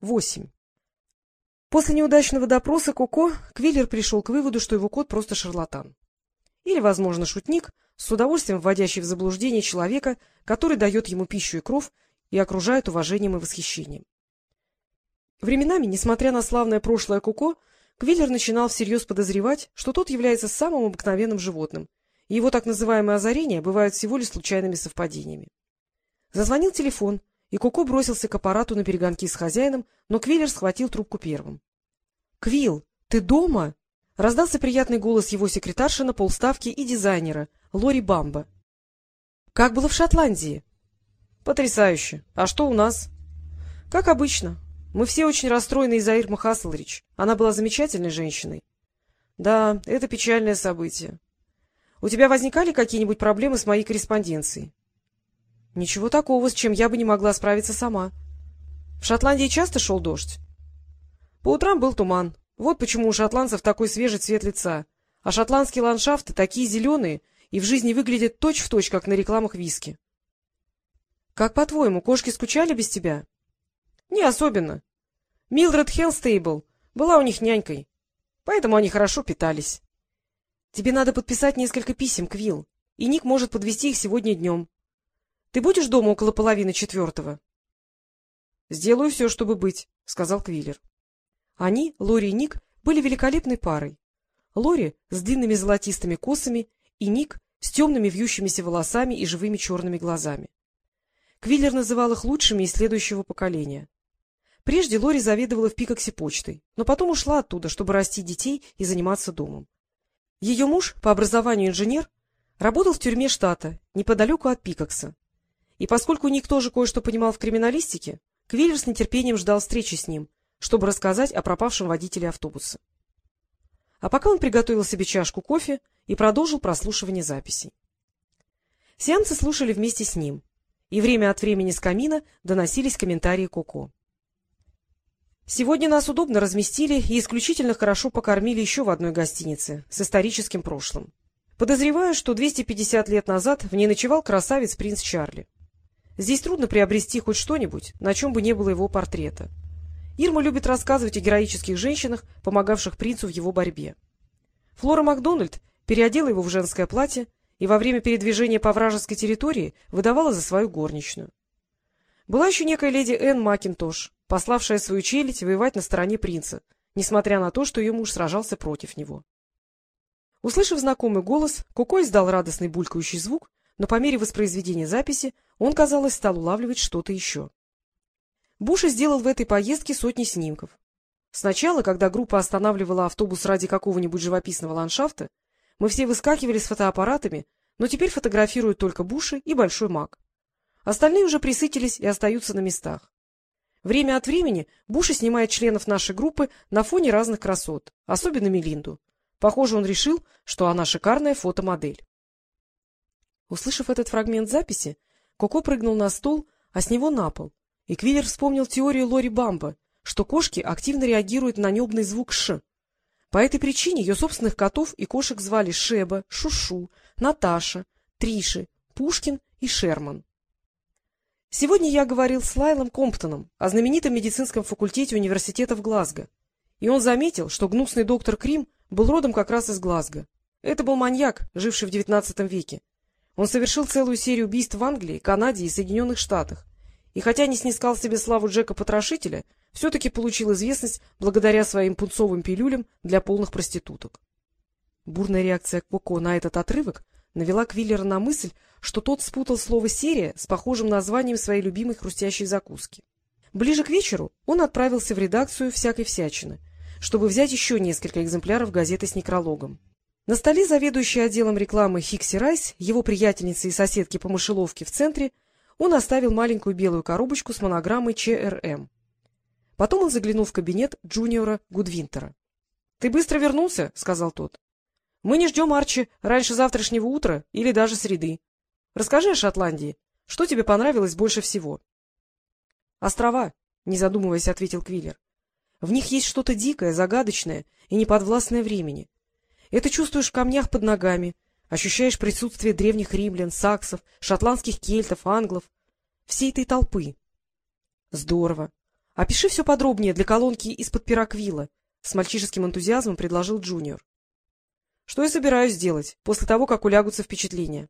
Восемь. После неудачного допроса Коко Квиллер пришел к выводу, что его кот просто шарлатан. Или, возможно, шутник, с удовольствием вводящий в заблуждение человека, который дает ему пищу и кров и окружает уважением и восхищением. Временами, несмотря на славное прошлое Коко, Квиллер начинал всерьез подозревать, что тот является самым обыкновенным животным, и его так называемые озарения бывают всего лишь случайными совпадениями. Зазвонил телефон, и Коко бросился к аппарату на перегонки с хозяином, но Квиллер схватил трубку первым. — Квилл, ты дома? — раздался приятный голос его секретарши на полставки и дизайнера, Лори Бамба. — Как было в Шотландии? — Потрясающе. А что у нас? — Как обычно. Мы все очень расстроены из-за Ирмы Хасселрич. Она была замечательной женщиной. — Да, это печальное событие. У тебя возникали какие-нибудь проблемы с моей корреспонденцией? Ничего такого, с чем я бы не могла справиться сама. В Шотландии часто шел дождь? По утрам был туман. Вот почему у шотландцев такой свежий цвет лица. А шотландские ландшафты такие зеленые и в жизни выглядят точь-в-точь, точь, как на рекламах виски. — Как по-твоему, кошки скучали без тебя? — Не особенно. Милдред Хелстейбл была у них нянькой, поэтому они хорошо питались. — Тебе надо подписать несколько писем, Квилл, и Ник может подвести их сегодня днем. Ты будешь дома около половины четвертого? — Сделаю все, чтобы быть, — сказал Квиллер. Они, Лори и Ник, были великолепной парой. Лори с длинными золотистыми косами и Ник с темными вьющимися волосами и живыми черными глазами. Квиллер называл их лучшими из следующего поколения. Прежде Лори заведовала в Пикоксе почтой, но потом ушла оттуда, чтобы расти детей и заниматься домом. Ее муж, по образованию инженер, работал в тюрьме штата, неподалеку от Пикокса. И поскольку Ник тоже кое-что понимал в криминалистике, Квиллер с нетерпением ждал встречи с ним, чтобы рассказать о пропавшем водителе автобуса. А пока он приготовил себе чашку кофе и продолжил прослушивание записей. Сеансы слушали вместе с ним, и время от времени с камина доносились комментарии Коко. Сегодня нас удобно разместили и исключительно хорошо покормили еще в одной гостинице с историческим прошлым. Подозреваю, что 250 лет назад в ней ночевал красавец принц Чарли. Здесь трудно приобрести хоть что-нибудь, на чем бы не было его портрета. Ирма любит рассказывать о героических женщинах, помогавших принцу в его борьбе. Флора Макдональд переодела его в женское платье и во время передвижения по вражеской территории выдавала за свою горничную. Была еще некая леди Энн Макинтош, пославшая свою челядь воевать на стороне принца, несмотря на то, что ее муж сражался против него. Услышав знакомый голос, Коко издал радостный булькающий звук но по мере воспроизведения записи он, казалось, стал улавливать что-то еще. Буша сделал в этой поездке сотни снимков. Сначала, когда группа останавливала автобус ради какого-нибудь живописного ландшафта, мы все выскакивали с фотоаппаратами, но теперь фотографируют только Буши и Большой Мак. Остальные уже присытились и остаются на местах. Время от времени Буша снимает членов нашей группы на фоне разных красот, особенно Мелинду. Похоже, он решил, что она шикарная фотомодель. Услышав этот фрагмент записи, Коко прыгнул на стол, а с него на пол, и Квиллер вспомнил теорию Лори Бамба, что кошки активно реагируют на небный звук «ш». По этой причине ее собственных котов и кошек звали Шеба, Шушу, Наташа, Триши, Пушкин и Шерман. Сегодня я говорил с Лайлом Комптоном о знаменитом медицинском факультете университета в Глазго, и он заметил, что гнусный доктор Крим был родом как раз из Глазго. Это был маньяк, живший в XIX веке, он совершил целую серию убийств в Англии, Канаде и Соединенных Штатах. И хотя не снискал себе славу Джека-потрошителя, все-таки получил известность благодаря своим пунцовым пилюлям для полных проституток. Бурная реакция Коко на этот отрывок навела Квиллера на мысль, что тот спутал слово «серия» с похожим названием своей любимой хрустящей закуски. Ближе к вечеру он отправился в редакцию «Всякой всячины», чтобы взять еще несколько экземпляров газеты с некрологом. На столе заведующей отделом рекламы Хикси Райс, его приятельницы и соседки по мышеловке в центре, он оставил маленькую белую коробочку с монограммой ЧРМ. Потом он заглянул в кабинет Джуниора Гудвинтера. — Ты быстро вернулся? — сказал тот. — Мы не ждем Арчи раньше завтрашнего утра или даже среды. Расскажи о Шотландии. Что тебе понравилось больше всего? — Острова, — не задумываясь, ответил Квиллер. — В них есть что-то дикое, загадочное и неподвластное времени. Это чувствуешь в камнях под ногами, ощущаешь присутствие древних римлян, саксов, шотландских кельтов, англов, всей этой толпы. Здорово. — Опиши все подробнее для колонки из-под пера Квилла, — с мальчишеским энтузиазмом предложил Джуниор. — Что я собираюсь сделать после того, как улягутся впечатления.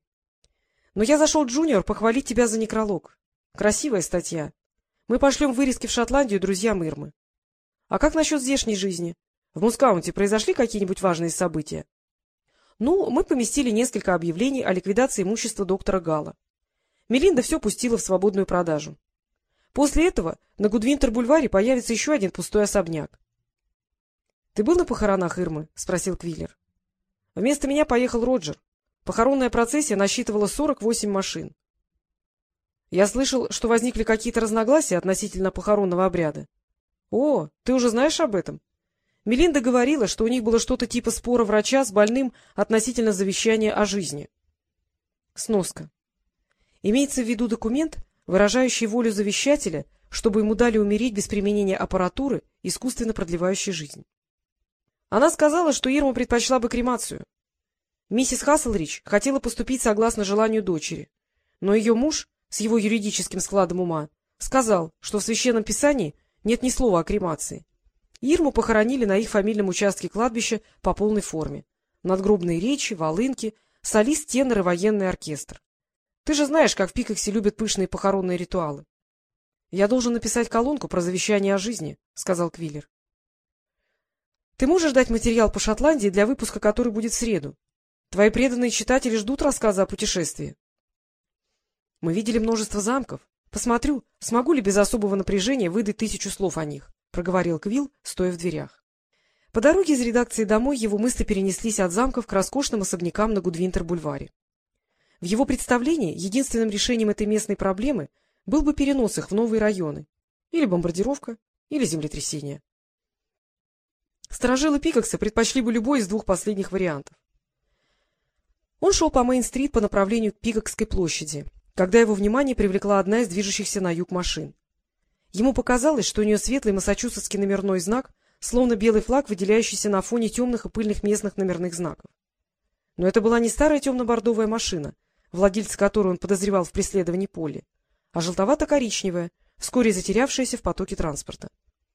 Но я зашел, Джуниор, похвалить тебя за некролог. Красивая статья. Мы пошлем вырезки в Шотландию друзьям Ирмы. А как насчет здешней жизни? В Мускаунте произошли какие-нибудь важные события? Ну, мы поместили несколько объявлений о ликвидации имущества доктора Гала. Мелинда все пустила в свободную продажу. После этого на Гудвинтер-бульваре появится еще один пустой особняк. — Ты был на похоронах Ирмы? — спросил Квиллер. — Вместо меня поехал Роджер. Похоронная процессия насчитывала 48 машин. Я слышал, что возникли какие-то разногласия относительно похоронного обряда. — О, ты уже знаешь об этом? Мелинда говорила, что у них было что-то типа спора врача с больным относительно завещания о жизни. Сноска. Имеется в виду документ, выражающий волю завещателя, чтобы ему дали умереть без применения аппаратуры, искусственно продлевающей жизнь. Она сказала, что Ирма предпочла бы кремацию. Миссис Хасселрич хотела поступить согласно желанию дочери, но ее муж, с его юридическим складом ума, сказал, что в Священном Писании нет ни слова о кремации. Ирму похоронили на их фамильном участке кладбища по полной форме. Надгробные речи, волынки, солист, тенор и военный оркестр. Ты же знаешь, как в Пикаксе любят пышные похоронные ритуалы. — Я должен написать колонку про завещание о жизни, — сказал Квиллер. — Ты можешь дать материал по Шотландии для выпуска, который будет в среду? Твои преданные читатели ждут рассказа о путешествии. — Мы видели множество замков. Посмотрю, смогу ли без особого напряжения выдать тысячу слов о них. — проговорил Квилл, стоя в дверях. По дороге из редакции домой его мысли перенеслись от замков к роскошным особнякам на Гудвинтер-бульваре. В его представлении единственным решением этой местной проблемы был бы перенос их в новые районы, или бомбардировка, или землетрясение. Сторожилы Пикакса предпочли бы любой из двух последних вариантов. Он шел по Мейн-стрит по направлению к Пикакской площади, когда его внимание привлекла одна из движущихся на юг машин. Ему показалось, что у нее светлый массачусетский номерной знак, словно белый флаг, выделяющийся на фоне темных и пыльных местных номерных знаков. Но это была не старая темно-бордовая машина, владельца которой он подозревал в преследовании Полли, а желтовато-коричневая, вскоре затерявшаяся в потоке транспорта.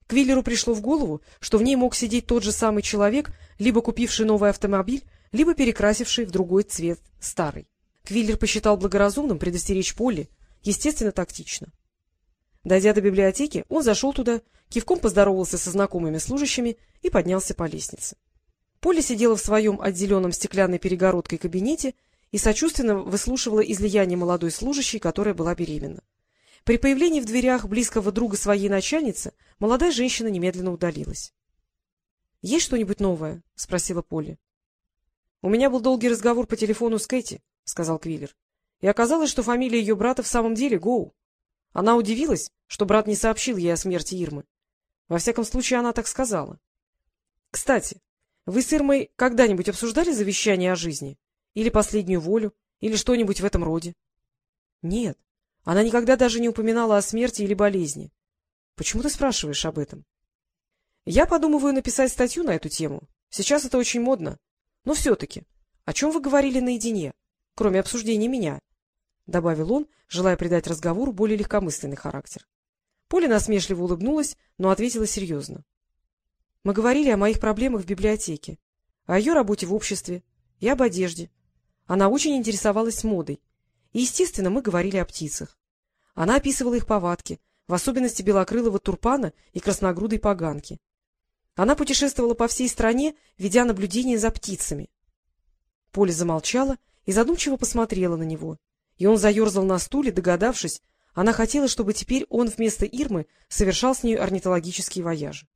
Квиллеру пришло в голову, что в ней мог сидеть тот же самый человек, либо купивший новый автомобиль, либо перекрасивший в другой цвет старый. Квиллер посчитал благоразумным предостеречь Полли, естественно, тактично. Дойдя до библиотеки, он зашел туда, кивком поздоровался со знакомыми служащими и поднялся по лестнице. Поля сидела в своем отделенном стеклянной перегородкой кабинете и сочувственно выслушивала излияние молодой служащей, которая была беременна. При появлении в дверях близкого друга своей начальницы молодая женщина немедленно удалилась. — Есть что-нибудь новое? — спросила Полли. — У меня был долгий разговор по телефону с Кэти, — сказал Квиллер. — И оказалось, что фамилия ее брата в самом деле Гоу. Она удивилась, что брат не сообщил ей о смерти Ирмы. Во всяком случае, она так сказала. — Кстати, вы с Ирмой когда-нибудь обсуждали завещание о жизни? Или последнюю волю? Или что-нибудь в этом роде? — Нет. Она никогда даже не упоминала о смерти или болезни. Почему ты спрашиваешь об этом? — Я подумываю написать статью на эту тему. Сейчас это очень модно. Но все-таки, о чем вы говорили наедине, кроме обсуждения меня? —— добавил он, желая придать разговору более легкомысленный характер. Поля насмешливо улыбнулась, но ответила серьезно. — Мы говорили о моих проблемах в библиотеке, о ее работе в обществе и об одежде. Она очень интересовалась модой. И, естественно, мы говорили о птицах. Она описывала их повадки, в особенности белокрылого турпана и красногрудой поганки. Она путешествовала по всей стране, ведя наблюдение за птицами. Поля замолчала и задумчиво посмотрела на него — и он заерзал на стуле, догадавшись, она хотела, чтобы теперь он вместо Ирмы совершал с нею орнитологические вояжи.